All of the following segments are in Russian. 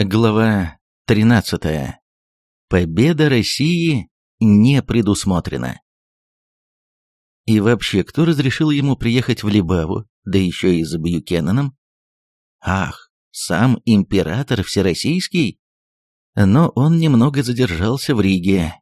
Глава 13. Победа России не предусмотрена. И вообще, кто разрешил ему приехать в Либаву, да еще и за Бьюкененом? Ах, сам император Всероссийский? Но он немного задержался в Риге.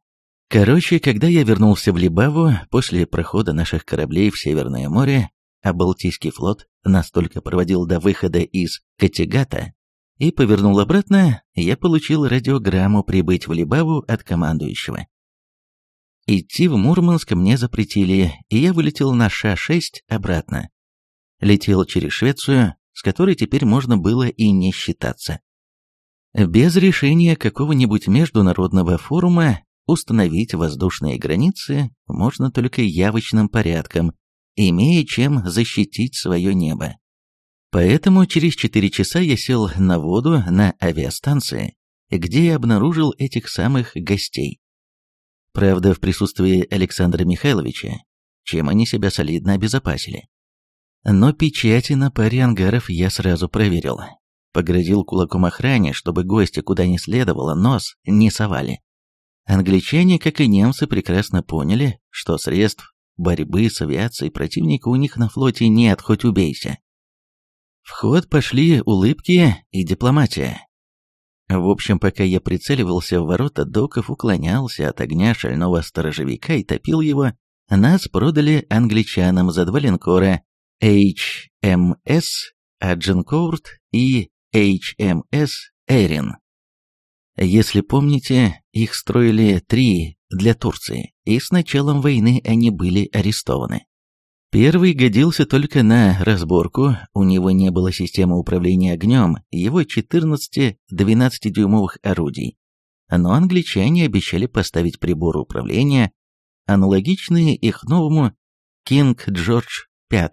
Короче, когда я вернулся в Либаву после прохода наших кораблей в Северное море, а Балтийский флот настолько проводил до выхода из Категата, и повернул обратно, я получил радиограмму прибыть в Либаву от командующего. Идти в Мурманск мне запретили, и я вылетел на Ша-6 обратно. Летел через Швецию, с которой теперь можно было и не считаться. Без решения какого-нибудь международного форума установить воздушные границы можно только явочным порядком, имея чем защитить свое небо. Поэтому через 4 часа я сел на воду на авиастанции, где я обнаружил этих самых гостей. Правда, в присутствии Александра Михайловича, чем они себя солидно обезопасили. Но печати на паре ангаров я сразу проверил. Погрозил кулаком охране, чтобы гости куда не следовало, нос не совали. Англичане, как и немцы, прекрасно поняли, что средств борьбы с авиацией противника у них на флоте нет, хоть убейся. В ход пошли улыбки и дипломатия. В общем, пока я прицеливался в ворота доков, уклонялся от огня шального сторожевика и топил его, нас продали англичанам за два линкора HMS Аджинкоурт и HMS Эрин. Если помните, их строили три для Турции, и с началом войны они были арестованы. Первый годился только на разборку, у него не было системы управления огнем, его 14-12-дюймовых орудий. Но англичане обещали поставить приборы управления, аналогичные их новому King George V.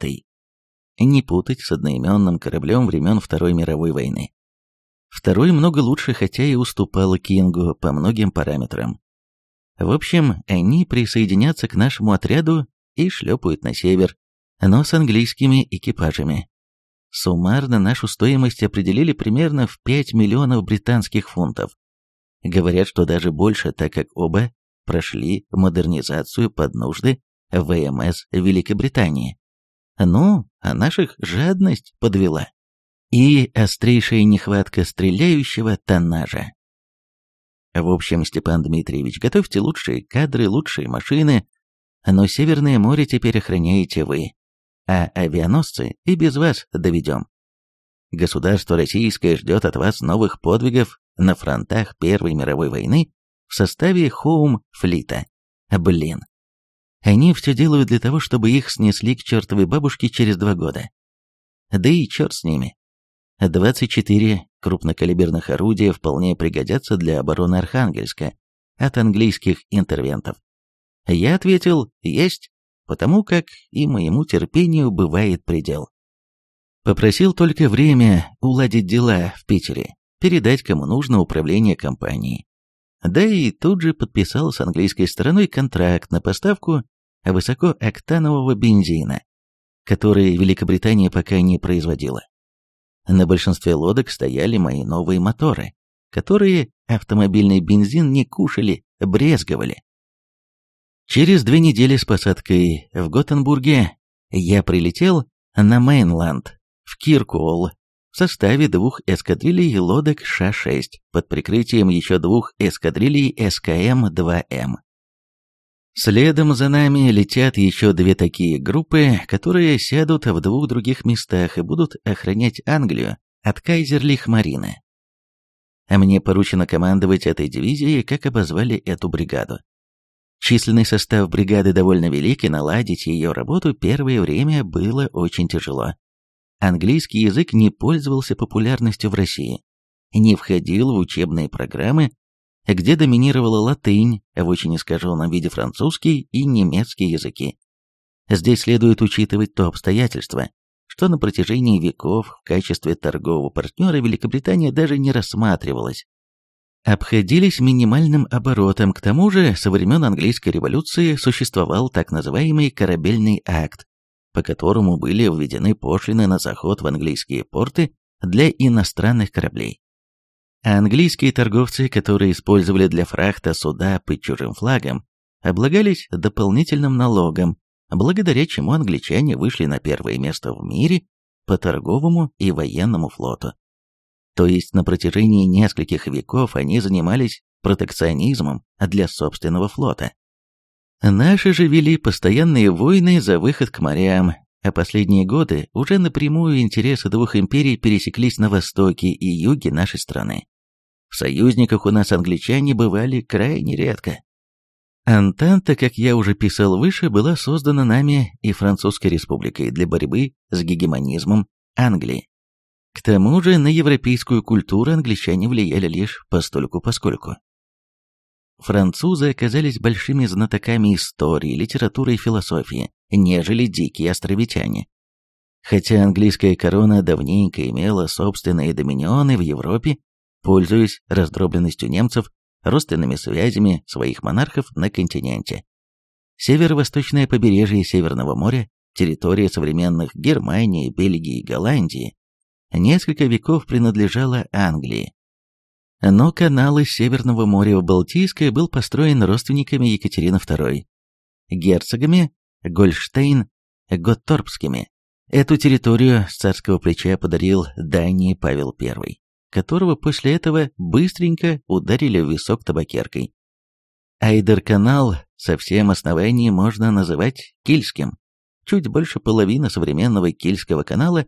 Не путать с одноименным кораблем времен Второй мировой войны. Второй много лучше, хотя и уступал Кингу по многим параметрам. В общем, они присоединятся к нашему отряду и шлепают на север, но с английскими экипажами. Суммарно нашу стоимость определили примерно в 5 миллионов британских фунтов. Говорят, что даже больше, так как оба прошли модернизацию под нужды ВМС Великобритании. Ну, а наших жадность подвела. И острейшая нехватка стреляющего тоннажа. В общем, Степан Дмитриевич, готовьте лучшие кадры, лучшие машины, но Северное море теперь охраняете вы, а авианосцы и без вас доведем. Государство российское ждет от вас новых подвигов на фронтах Первой мировой войны в составе Хоум-флита. Блин. Они все делают для того, чтобы их снесли к чертовой бабушке через два года. Да и черт с ними. 24 крупнокалиберных орудия вполне пригодятся для обороны Архангельска от английских интервентов. Я ответил «Есть», потому как и моему терпению бывает предел. Попросил только время уладить дела в Питере, передать кому нужно управление компанией. Да и тут же подписал с английской стороной контракт на поставку высокооктанового бензина, который Великобритания пока не производила. На большинстве лодок стояли мои новые моторы, которые автомобильный бензин не кушали, брезговали. Через две недели с посадкой в Готенбурге я прилетел на Мейнланд, в Киркуолл, в составе двух эскадрилей лодок Ша-6 под прикрытием еще двух эскадрилей СКМ-2М. Следом за нами летят еще две такие группы, которые сядут в двух других местах и будут охранять Англию от Кайзерлих-Марины. А мне поручено командовать этой дивизией, как обозвали эту бригаду. Численный состав бригады довольно велик, и наладить ее работу первое время было очень тяжело. Английский язык не пользовался популярностью в России, не входил в учебные программы, где доминировала латынь, в очень искаженном виде французский и немецкий языки. Здесь следует учитывать то обстоятельство, что на протяжении веков в качестве торгового партнера Великобритания даже не рассматривалась обходились минимальным оборотом. К тому же, со времен английской революции существовал так называемый корабельный акт, по которому были введены пошлины на заход в английские порты для иностранных кораблей. А английские торговцы, которые использовали для фрахта суда под чужим флагом, облагались дополнительным налогом, благодаря чему англичане вышли на первое место в мире по торговому и военному флоту. То есть на протяжении нескольких веков они занимались протекционизмом для собственного флота. Наши же вели постоянные войны за выход к морям, а последние годы уже напрямую интересы двух империй пересеклись на востоке и юге нашей страны. В союзниках у нас англичане бывали крайне редко. Антанта, как я уже писал выше, была создана нами и Французской республикой для борьбы с гегемонизмом Англии. К тому же на европейскую культуру англичане влияли лишь постольку-поскольку. Французы оказались большими знатоками истории, литературы и философии, нежели дикие островитяне. Хотя английская корона давненько имела собственные доминионы в Европе, пользуясь раздробленностью немцев, родственными связями своих монархов на континенте. Северо-восточное побережье Северного моря, территория современных Германии, Бельгии и Голландии, несколько веков принадлежала Англии. Но канал из Северного моря в Балтийское был построен родственниками Екатерины II, герцогами Гольштейн-Готторпскими. Эту территорию с царского плеча подарил Дании Павел I которого после этого быстренько ударили в висок табакеркой. Айдер-канал со всем основанием можно называть Кильским. Чуть больше половины современного Кильского канала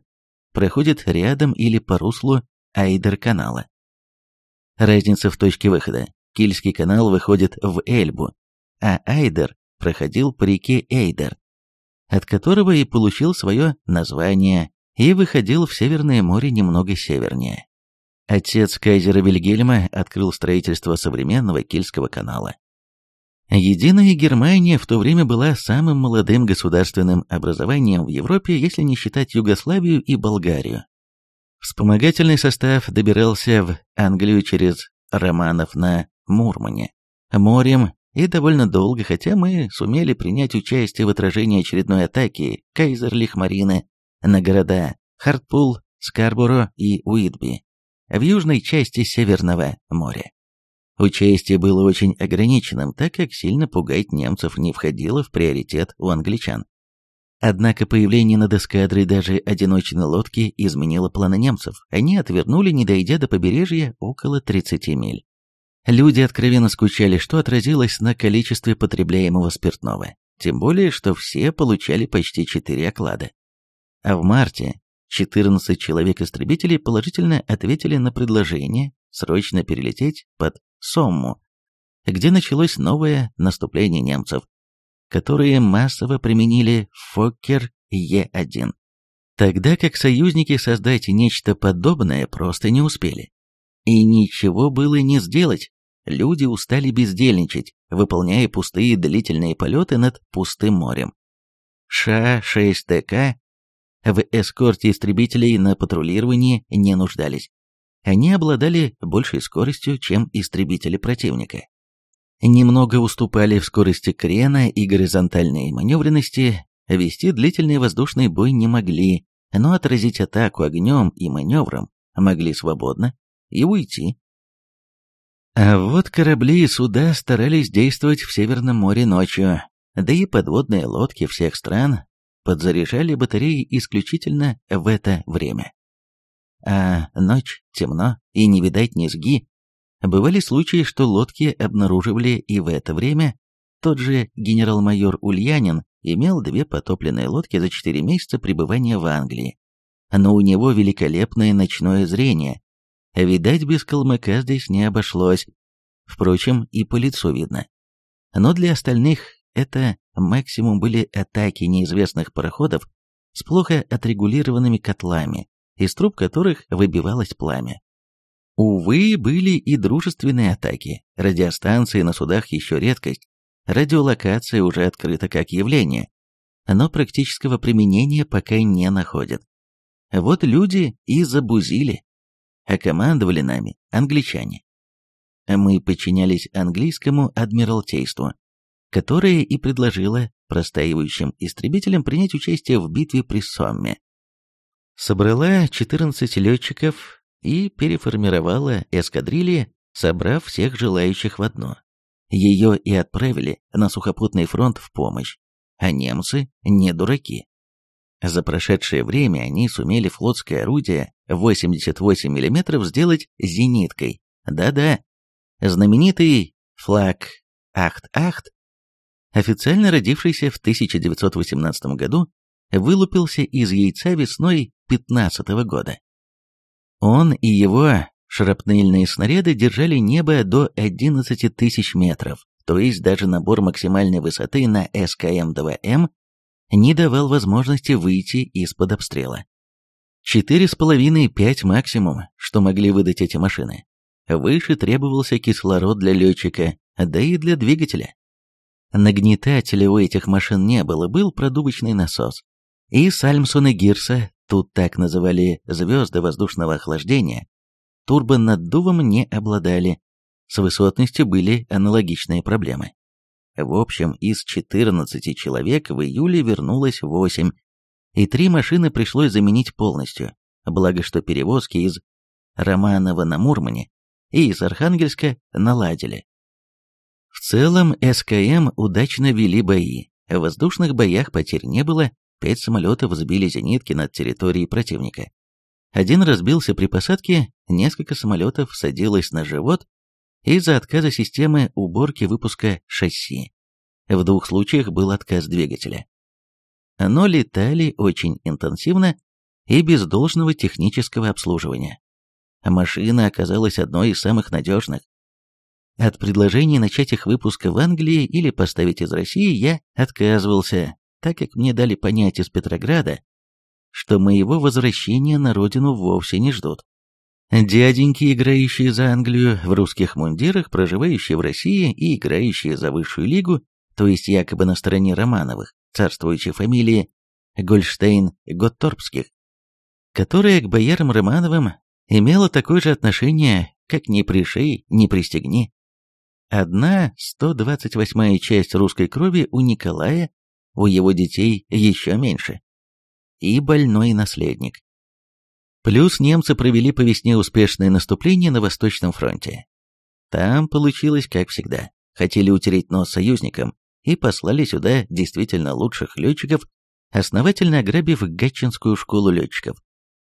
проходит рядом или по руслу Айдер-канала. Разница в точке выхода. Кильский канал выходит в Эльбу, а Айдер проходил по реке Эйдер, от которого и получил свое название и выходил в Северное море немного севернее. Отец кайзера Вильгельма открыл строительство современного Кильского канала. Единая Германия в то время была самым молодым государственным образованием в Европе, если не считать Югославию и Болгарию. Вспомогательный состав добирался в Англию через Романов на Мурмане, морем и довольно долго, хотя мы сумели принять участие в отражении очередной атаки Кайзерлих-Марины на города Хартпул, Скарборо и Уитби в южной части Северного моря. Участие было очень ограниченным, так как сильно пугать немцев не входило в приоритет у англичан. Однако появление над эскадрой даже одиночной лодки изменило планы немцев. Они отвернули, не дойдя до побережья, около 30 миль. Люди откровенно скучали, что отразилось на количестве потребляемого спиртного. Тем более, что все получали почти 4 оклада. А в марте 14 человек-истребителей положительно ответили на предложение срочно перелететь под Сомму, где началось новое наступление немцев, которые массово применили Фоккер Е-1, тогда как союзники создать нечто подобное просто не успели. И ничего было не сделать, люди устали бездельничать, выполняя пустые длительные полеты над пустым морем. Ша-6ТК в эскорте истребителей на патрулировании не нуждались. Они обладали большей скоростью, чем истребители противника. Немного уступали в скорости крена и горизонтальной маневренности, вести длительный воздушный бой не могли, но отразить атаку огнем и маневром могли свободно и уйти. А вот корабли и суда старались действовать в Северном море ночью, да и подводные лодки всех стран подзаряжали батареи исключительно в это время. А ночь, темно и не видать низги. Бывали случаи, что лодки обнаруживали и в это время. Тот же генерал-майор Ульянин имел две потопленные лодки за четыре месяца пребывания в Англии. Но у него великолепное ночное зрение. Видать, без калмыка здесь не обошлось. Впрочем, и по лицу видно. Но для остальных это максимум были атаки неизвестных пароходов с плохо отрегулированными котлами, из труб которых выбивалось пламя. Увы, были и дружественные атаки. Радиостанции на судах еще редкость. Радиолокация уже открыта как явление, но практического применения пока не находят. Вот люди и забузили, а командовали нами англичане. Мы подчинялись английскому адмиралтейству, которое и предложило простаивающим истребителям принять участие в битве при Сомме. Собрала 14 летчиков и переформировала эскадрильи, собрав всех желающих в одно. Ее и отправили на сухопутный фронт в помощь, а немцы не дураки. За прошедшее время они сумели флотское орудие 88 мм сделать зениткой. Да-да, знаменитый флаг Ахт-Ахт, официально родившийся в 1918 году, вылупился из яйца весной 15 года. Он и его шрапнельные снаряды держали небо до 11 тысяч метров, то есть даже набор максимальной высоты на СКМ-2М не давал возможности выйти из-под обстрела. Четыре с половиной-пять максимум, что могли выдать эти машины. Выше требовался кислород для летчика, да и для двигателя. Нагнетателя у этих машин не было, был продувочный насос. И Сальмсон Гирса, тут так называли звезды воздушного охлаждения, турбонаддувом не обладали. С высотностью были аналогичные проблемы. В общем, из 14 человек в июле вернулось 8, и три машины пришлось заменить полностью, благо что перевозки из Романова на Мурмане и из Архангельска наладили. В целом СКМ удачно вели бои, в воздушных боях потерь не было, пять самолетов сбили зенитки над территорией противника. Один разбился при посадке, несколько самолетов садилось на живот из-за отказа системы уборки выпуска шасси. В двух случаях был отказ двигателя. Но летали очень интенсивно и без должного технического обслуживания. Машина оказалась одной из самых надежных. От предложения начать их выпуск в Англии или поставить из России я отказывался, так как мне дали понять из Петрограда, что моего возвращения на родину вовсе не ждут. Дяденьки, играющие за Англию в русских мундирах, проживающие в России и играющие за высшую лигу, то есть якобы на стороне Романовых, царствующей фамилии Гольштейн-Готторпских, которая к боярам Романовым имела такое же отношение, как «не пришей, не пристегни». Одна 128-я часть русской крови у Николая, у его детей еще меньше. И больной наследник. Плюс немцы провели по весне успешное наступление на Восточном фронте. Там получилось как всегда. Хотели утереть нос союзникам и послали сюда действительно лучших летчиков, основательно ограбив Гатчинскую школу летчиков.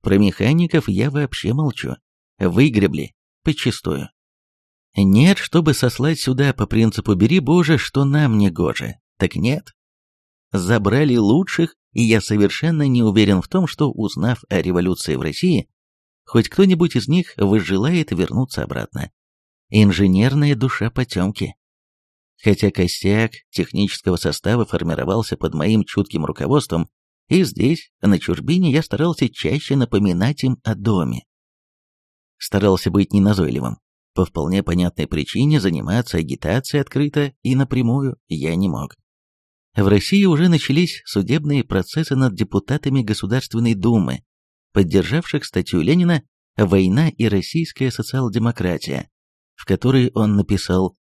Про механиков я вообще молчу. Выгребли. Почистую. Нет, чтобы сослать сюда по принципу «бери, Боже, что нам не гоже». Так нет. Забрали лучших и я совершенно не уверен в том, что, узнав о революции в России, хоть кто-нибудь из них возжелает вернуться обратно. Инженерная душа потемки. Хотя костяк технического состава формировался под моим чутким руководством, и здесь, на чужбине, я старался чаще напоминать им о доме. Старался быть неназойливым. По вполне понятной причине заниматься агитацией открыто и напрямую я не мог. В России уже начались судебные процессы над депутатами Государственной Думы, поддержавших статью Ленина «Война и российская социал-демократия», в которой он написал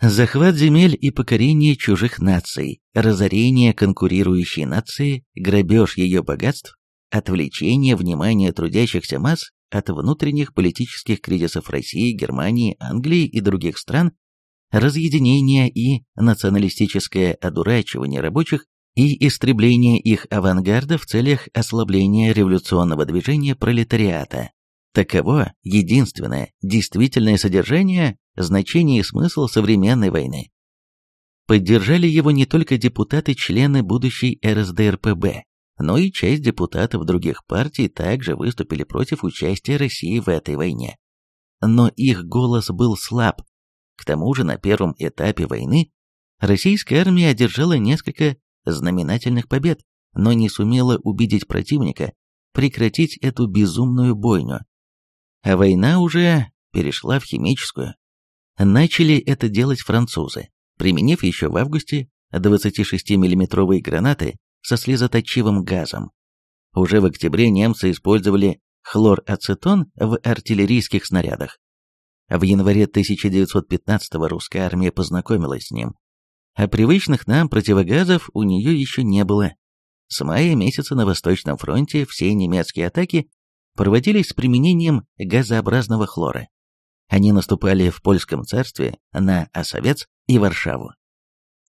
«Захват земель и покорение чужих наций, разорение конкурирующей нации, грабеж ее богатств, отвлечение внимания трудящихся масс от внутренних политических кризисов России, Германии, Англии и других стран разъединение и националистическое одурачивание рабочих и истребление их авангарда в целях ослабления революционного движения пролетариата. Таково единственное действительное содержание, значение и смысл современной войны. Поддержали его не только депутаты-члены будущей РСДРПб, но и часть депутатов других партий также выступили против участия России в этой войне. Но их голос был слаб, к тому же на первом этапе войны российская армия одержала несколько знаменательных побед, но не сумела убедить противника прекратить эту безумную бойню. А война уже перешла в химическую. Начали это делать французы, применив еще в августе 26 миллиметровые гранаты со слезоточивым газом. Уже в октябре немцы использовали хлорацетон в артиллерийских снарядах. В январе 1915 русская армия познакомилась с ним, а привычных нам противогазов у нее еще не было. С мая месяца на Восточном фронте все немецкие атаки проводились с применением газообразного хлора. Они наступали в Польском царстве на Осовец и Варшаву.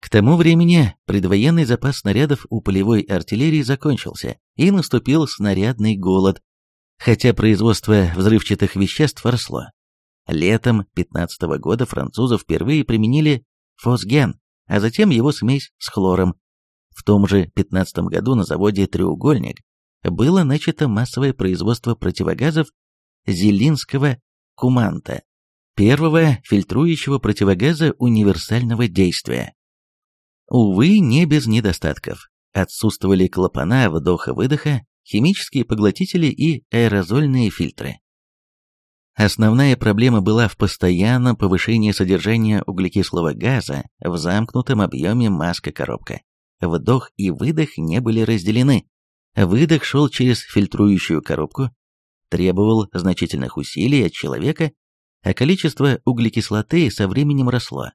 К тому времени предвоенный запас снарядов у полевой артиллерии закончился, и наступил снарядный голод, хотя производство взрывчатых веществ росло. Летом 15 -го года французы впервые применили фосген, а затем его смесь с хлором. В том же 15 году на заводе «Треугольник» было начато массовое производство противогазов Зелинского куманта, первого фильтрующего противогаза универсального действия. Увы, не без недостатков. Отсутствовали клапана вдоха-выдоха, химические поглотители и аэрозольные фильтры. Основная проблема была в постоянном повышении содержания углекислого газа в замкнутом объеме маска-коробка. Вдох и выдох не были разделены. Выдох шел через фильтрующую коробку, требовал значительных усилий от человека, а количество углекислоты со временем росло.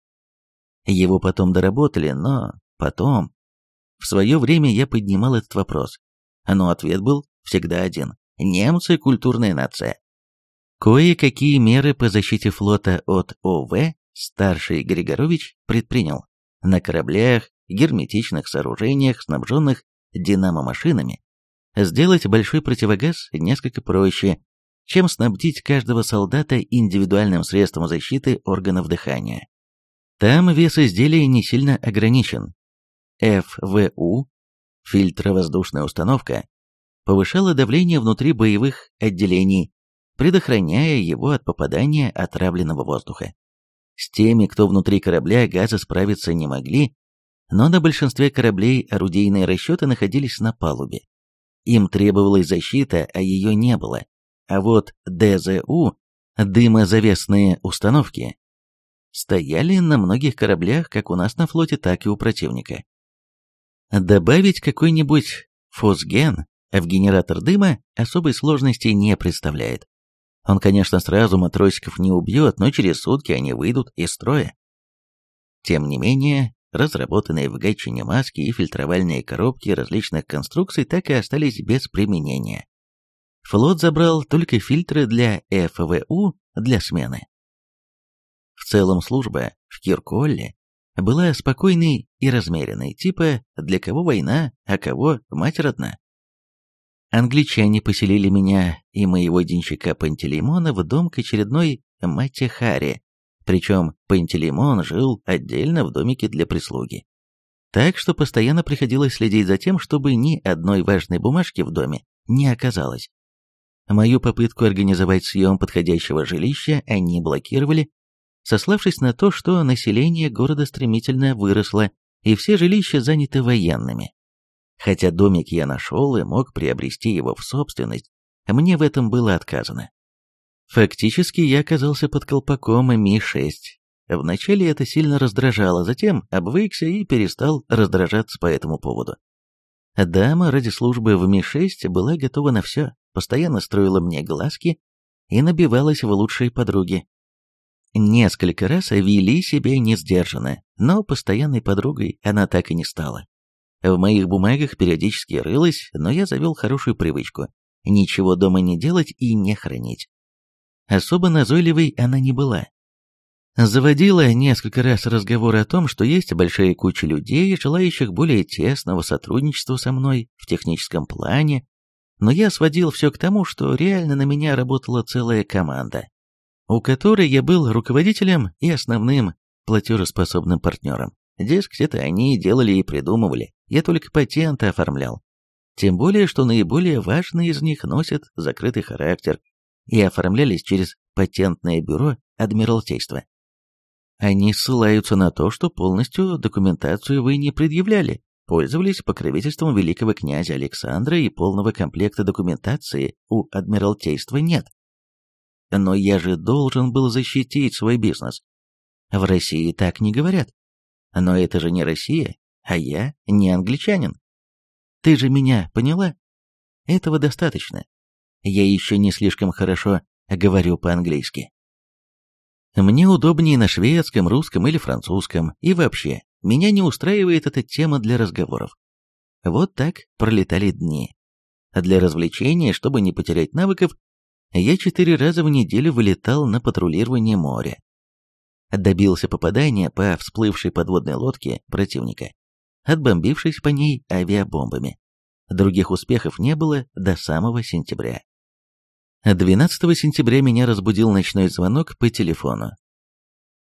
Его потом доработали, но потом... В свое время я поднимал этот вопрос, но ответ был всегда один. Немцы – культурная нация. Кое-какие меры по защите флота от ОВ старший Григорович предпринял. На кораблях, герметичных сооружениях, снабженных динамомашинами, сделать большой противогаз несколько проще, чем снабдить каждого солдата индивидуальным средством защиты органов дыхания. Там вес изделия не сильно ограничен. ФВУ, фильтровоздушная установка, повышала давление внутри боевых отделений, предохраняя его от попадания отравленного воздуха. С теми, кто внутри корабля, газы справиться не могли, но на большинстве кораблей орудийные расчеты находились на палубе. Им требовалась защита, а ее не было. А вот ДЗУ, дымозавесные установки, стояли на многих кораблях, как у нас на флоте, так и у противника. Добавить какой-нибудь фосген в генератор дыма особой сложности не представляет. Он, конечно, сразу матросиков не убьет, но через сутки они выйдут из строя. Тем не менее, разработанные в Гатчине маски и фильтровальные коробки различных конструкций так и остались без применения. Флот забрал только фильтры для ФВУ для смены. В целом служба в Кирколле была спокойной и размеренной, типа «для кого война, а кого мать родна». Англичане поселили меня и моего денщика Пантелеймона в дом к очередной Харе, причем Пантелеймон жил отдельно в домике для прислуги. Так что постоянно приходилось следить за тем, чтобы ни одной важной бумажки в доме не оказалось. Мою попытку организовать съем подходящего жилища они блокировали, сославшись на то, что население города стремительно выросло, и все жилища заняты военными. Хотя домик я нашел и мог приобрести его в собственность, мне в этом было отказано. Фактически я оказался под колпаком Ми-6. Вначале это сильно раздражало, затем обвыкся и перестал раздражаться по этому поводу. Дама ради службы в Ми-6 была готова на все, постоянно строила мне глазки и набивалась в лучшие подруги. Несколько раз вели себя несдержанно, но постоянной подругой она так и не стала. В моих бумагах периодически рылась, но я завел хорошую привычку – ничего дома не делать и не хранить. Особо назойливой она не была. Заводила несколько раз разговор о том, что есть большая куча людей, желающих более тесного сотрудничества со мной в техническом плане, но я сводил все к тому, что реально на меня работала целая команда, у которой я был руководителем и основным платежеспособным партнером. Дескать, это они делали и придумывали, я только патенты оформлял. Тем более, что наиболее важные из них носят закрытый характер и оформлялись через патентное бюро Адмиралтейства. Они ссылаются на то, что полностью документацию вы не предъявляли, пользовались покровительством великого князя Александра и полного комплекта документации у Адмиралтейства нет. Но я же должен был защитить свой бизнес. В России так не говорят. Но это же не Россия, а я не англичанин. Ты же меня поняла? Этого достаточно. Я еще не слишком хорошо говорю по-английски. Мне удобнее на шведском, русском или французском, и вообще, меня не устраивает эта тема для разговоров. Вот так пролетали дни. Для развлечения, чтобы не потерять навыков, я четыре раза в неделю вылетал на патрулирование моря. Добился попадания по всплывшей подводной лодке противника, отбомбившись по ней авиабомбами. Других успехов не было до самого сентября. 12 сентября меня разбудил ночной звонок по телефону.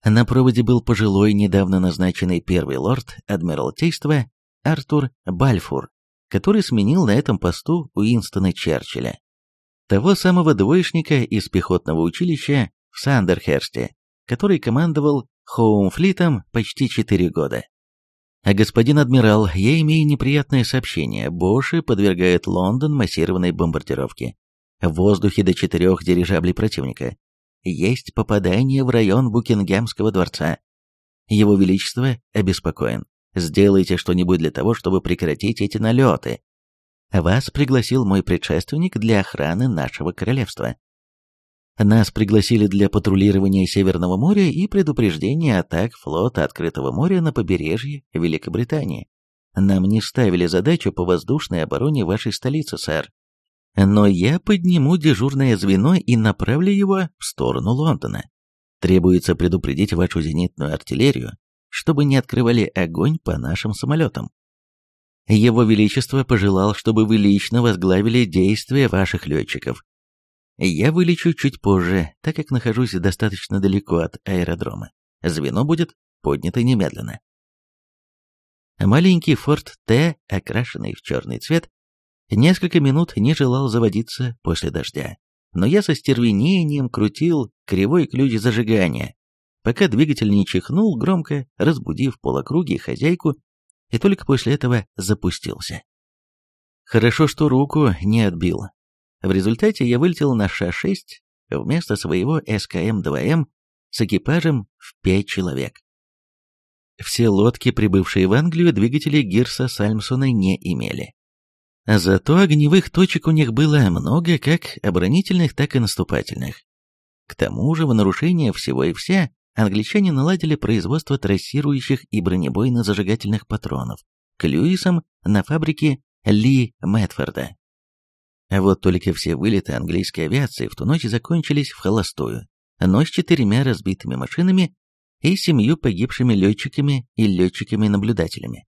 На проводе был пожилой, недавно назначенный первый лорд Адмиралтейства Артур Бальфур, который сменил на этом посту Уинстона Черчилля, того самого двоечника из пехотного училища в Сандерхерсте, который командовал Хоумфлитом почти четыре года. А господин адмирал, я имею неприятное сообщение. Боши подвергает Лондон массированной бомбардировке. В воздухе до четырех дирижаблей противника. Есть попадание в район Букингемского дворца. Его Величество обеспокоен. Сделайте что-нибудь для того, чтобы прекратить эти налеты. Вас пригласил мой предшественник для охраны нашего королевства. Нас пригласили для патрулирования Северного моря и предупреждения атак флота открытого моря на побережье Великобритании. Нам не ставили задачу по воздушной обороне вашей столицы, сэр. Но я подниму дежурное звено и направлю его в сторону Лондона. Требуется предупредить вашу зенитную артиллерию, чтобы не открывали огонь по нашим самолетам. Его Величество пожелал, чтобы вы лично возглавили действия ваших летчиков. Я вылечу чуть позже, так как нахожусь достаточно далеко от аэродрома. Звено будет поднято немедленно. Маленький форт Т, окрашенный в черный цвет, несколько минут не желал заводиться после дождя, но я с остервенением крутил кривой ключ зажигания, пока двигатель не чихнул, громко разбудив пол-округи и хозяйку, и только после этого запустился. Хорошо, что руку не отбил. В результате я вылетел на Ша-6 вместо своего СКМ-2М с экипажем в пять человек. Все лодки, прибывшие в Англию, двигатели Гирса Сальмсона не имели. Зато огневых точек у них было много, как оборонительных, так и наступательных. К тому же, в нарушение всего и вся, англичане наладили производство трассирующих и бронебойно-зажигательных патронов к Льюисам на фабрике Ли Мэтфорда. А вот только все вылеты английской авиации в ту ночь закончились в холостую, но с четырьмя разбитыми машинами и семью погибшими летчиками и летчиками-наблюдателями.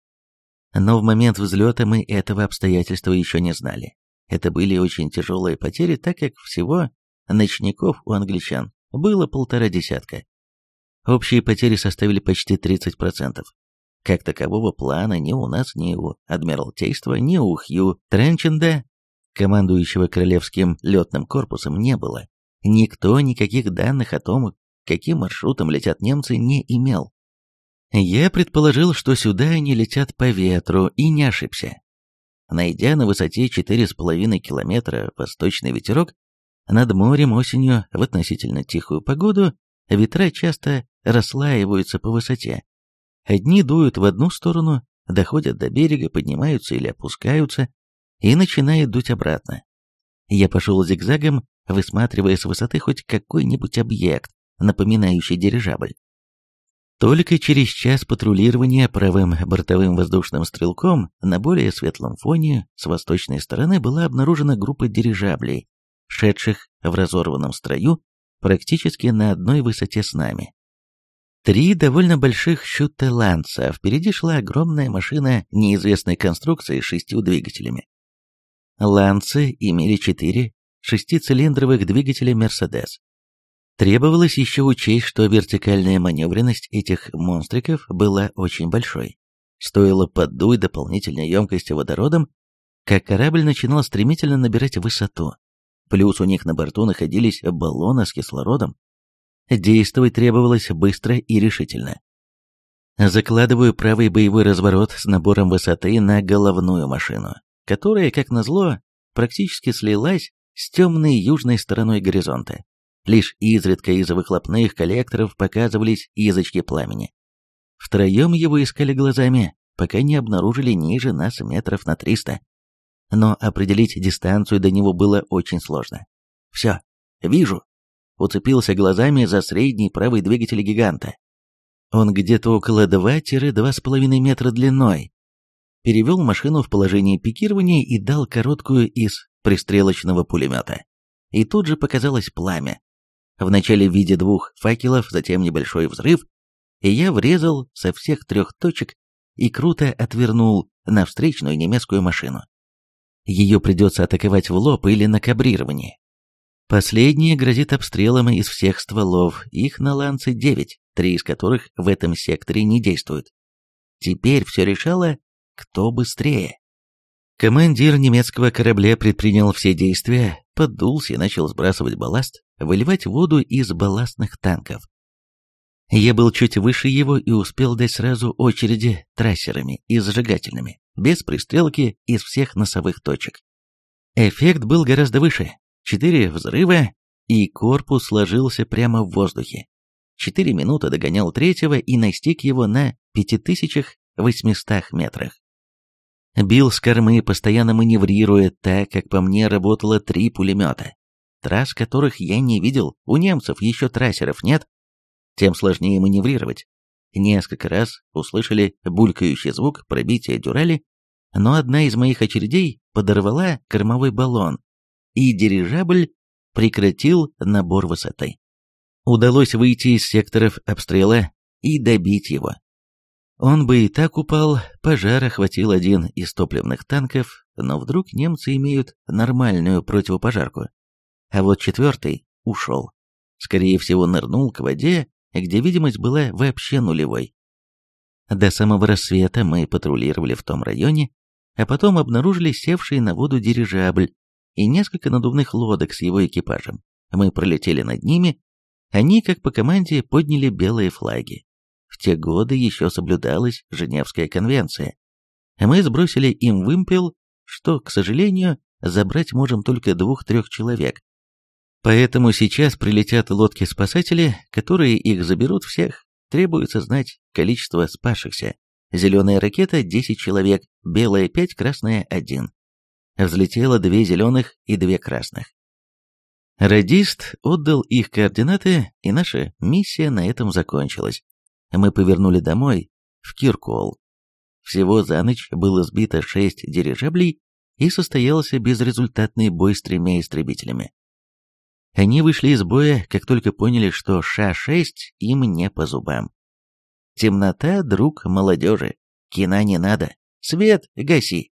Но в момент взлета мы этого обстоятельства еще не знали. Это были очень тяжелые потери, так как всего ночников у англичан было полтора десятка. Общие потери составили почти 30%. Как такового плана ни у нас, ни у Адмиралтейства, ни у Хью Тренченда, командующего Королевским летным корпусом, не было. Никто никаких данных о том, каким маршрутом летят немцы, не имел. Я предположил, что сюда они летят по ветру, и не ошибся. Найдя на высоте 4,5 километра восточный ветерок, над морем осенью в относительно тихую погоду ветра часто расслаиваются по высоте. Одни дуют в одну сторону, доходят до берега, поднимаются или опускаются, и начинает дуть обратно. Я пошел зигзагом, высматривая с высоты хоть какой-нибудь объект, напоминающий дирижабль. Только через час патрулирования правым бортовым воздушным стрелком на более светлом фоне с восточной стороны была обнаружена группа дирижаблей, шедших в разорванном строю практически на одной высоте с нами. Три довольно больших щуттеланца, впереди шла огромная машина неизвестной конструкции с шестью двигателями. Ланцы имели четыре шестицилиндровых двигателя «Мерседес», Требовалось еще учесть, что вертикальная маневренность этих монстриков была очень большой. Стоило поддуть дополнительной емкости водородом, как корабль начинал стремительно набирать высоту. Плюс у них на борту находились баллоны с кислородом. Действовать требовалось быстро и решительно. Закладываю правый боевой разворот с набором высоты на головную машину, которая, как назло, практически слилась с темной южной стороной горизонта. Лишь изредка из выхлопных коллекторов показывались язычки пламени. Втроем его искали глазами, пока не обнаружили ниже нас метров на триста. Но определить дистанцию до него было очень сложно. «Все, вижу!» Уцепился глазами за средний правый двигатель гиганта. Он где-то около 2-2,5 метра длиной. Перевел машину в положение пикирования и дал короткую из пристрелочного пулемета. и тут же показалось пламя. Вначале в виде двух факелов, затем небольшой взрыв, и я врезал со всех трех точек и круто отвернул на встречную немецкую машину. Ее придется атаковать в лоб или на кабрирование. Последнее грозит обстрелом из всех стволов, их на Ланце 9, три из которых в этом секторе не действуют. Теперь все решало, кто быстрее. Командир немецкого корабля предпринял все действия, поддулся и начал сбрасывать балласт, выливать воду из балластных танков. Я был чуть выше его и успел дать сразу очереди трассерами и зажигательными, без пристрелки из всех носовых точек. Эффект был гораздо выше. Четыре взрыва, и корпус сложился прямо в воздухе. Четыре минуты догонял третьего и настиг его на 5800 метрах. Бил с кормы, постоянно маневрируя, так как по мне работало три пулемета, трасс которых я не видел, у немцев еще трассеров нет, тем сложнее маневрировать. Несколько раз услышали булькающий звук пробития дюрали, но одна из моих очередей подорвала кормовой баллон, и дирижабль прекратил набор высоты. Удалось выйти из секторов обстрела и добить его. Он бы и так упал, пожар охватил один из топливных танков, но вдруг немцы имеют нормальную противопожарку. А вот четвертый ушел. Скорее всего, нырнул к воде где видимость была вообще нулевой. До самого рассвета мы патрулировали в том районе, а потом обнаружили севший на воду дирижабль и несколько надувных лодок с его экипажем. Мы пролетели над ними, они, как по команде, подняли белые флаги. В те годы еще соблюдалась Женевская конвенция. Мы сбросили им вымпел, что, к сожалению, забрать можем только двух-трех человек, Поэтому сейчас прилетят лодки-спасатели, которые их заберут всех. Требуется знать количество спасшихся. Зеленая ракета – 10 человек, белая – 5, красная – 1. Взлетело две зеленых и две красных. Радист отдал их координаты, и наша миссия на этом закончилась. Мы повернули домой, в Киркол. Всего за ночь было сбито шесть дирижаблей и состоялся безрезультатный бой с тремя истребителями. Они вышли из боя, как только поняли, что Ша-6 им не по зубам. Темнота — друг молодежи. Кина не надо. Свет гаси.